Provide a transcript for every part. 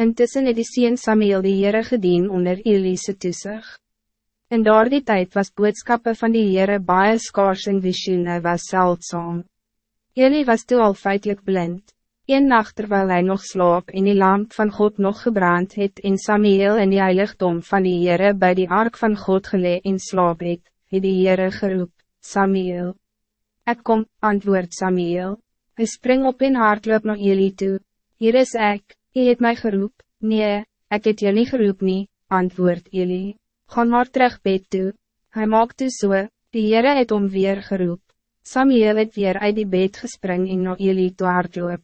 Intussen het die sien Samuel die Heere gedien onder Elise toesig. In daardie tijd was boodskappe van die Heere baie skaars en visioene was zeldzaam. Eli was toe al feitelijk blind. Een nacht terwijl hij nog slaap en die lamp van God nog gebrand het in Samuel in die heiligdom van die Heere bij die ark van God gelee in slaap het, het die Heere geroep, Samuel. Ek kom, antwoord Samuel. Hij spring op in hardloop naar Eli toe. Hier is ek, hy het mij geroep, nee, ek het jy nie geroep nie, antwoord Eli. Ga maar terug bed toe. Hij maakt toe so, die Heere het om weer geroep. Samuel het weer uit die bed gespring en naar Eli toe hardloop.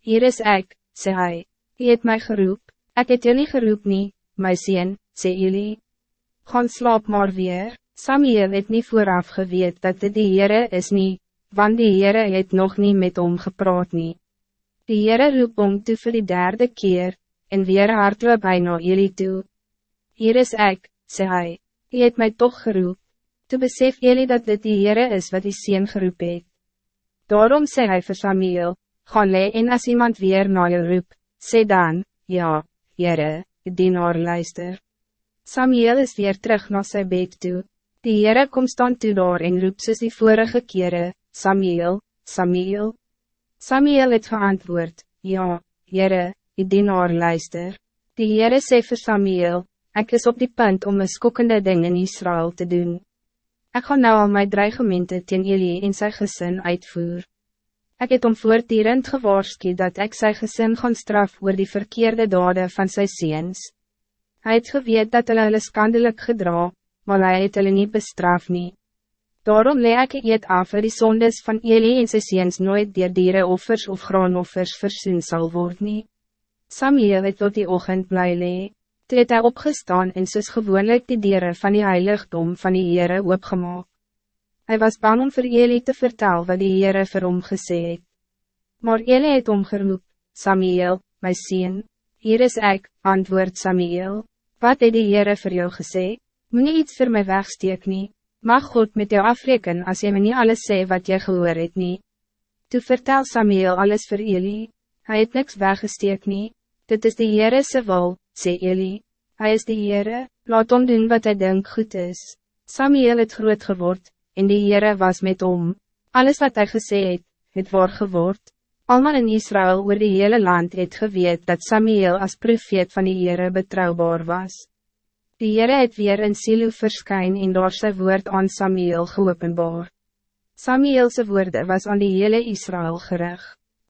Hier is ik, zei hij. Hij het mij geroep. Ik het jullie geroep niet, my sien, zei jullie. Gaan slaap maar weer. Samuel het niet vooraf geweet dat dit die Heere is niet, want die Heere het nog niet met hom gepraat nie. Die Heere roep om toe vir die derde keer, en weer hardloop hy na jullie toe. Hier is ik, zei hij. Hij het mij toch geroep. Toe besef jullie dat dit die Heere is wat die sien geroep het. Daarom zei hij vir Samuel, gaan le en as iemand weer na jou roep, sê dan, ja, Heere, die dienaar luister. Samuel is weer terug naar zijn bed toe. Die Heere kom staan toe daar en roep soos die vorige kere, Samuel, Samuel. Samuel het geantwoord, ja, Heere, die dienaar luister. Die Heere sê vir Samuel, ik is op die punt om een skokkende ding in Israël te doen. Ik ga nou al my dreigemente teen Elie en sy gesin uitvoer. Ik het om voortdurend gewaarskie dat ik zijn gezin gaan straf oor die verkeerde daden van zijn ziens. Hij het geweet dat hulle hulle skandelijk gedra, maar hij het hulle nie bestraf nie. Daarom lee ek eet af vir die sondes van Eli en sy ziens nooit dier dierenoffers of graanoffers versoen sal word nie. Samuel het tot die ochtend bly lee. Toe het hy opgestaan en soos gewoonlik die dieren van die heiligdom van die Heere oopgemaak. Hij was bang om voor Eli te vertellen wat die Heere vir hom gesê het. Maar Eli het omgeroep, Samuel, my sien, hier is ik, antwoord Samuel. Wat het die Heere vir jou gesê? Nie iets voor mij wegsteek nie. Mag God met jou afreken als jy my nie alles sê wat jy gehoor het nie. Toe vertel Samuel alles voor Eli. Hij het niks weggesteek nie. Dit is die Heere se wil, sê Eli. Hij is die Heere, laat hom doen wat hij denkt goed is. Samuel het groot geword, en die Heere was met hom. Alles wat hij gesê het, het waar geword. Almal in Israël oor die hele land het geweet dat Samuel als profeet van die Heere betrouwbaar was. Die Heere het weer in Silo verskyn en daar sy woord aan Samuel geopenbaar. Samuelse woorden was aan die hele Israël gericht.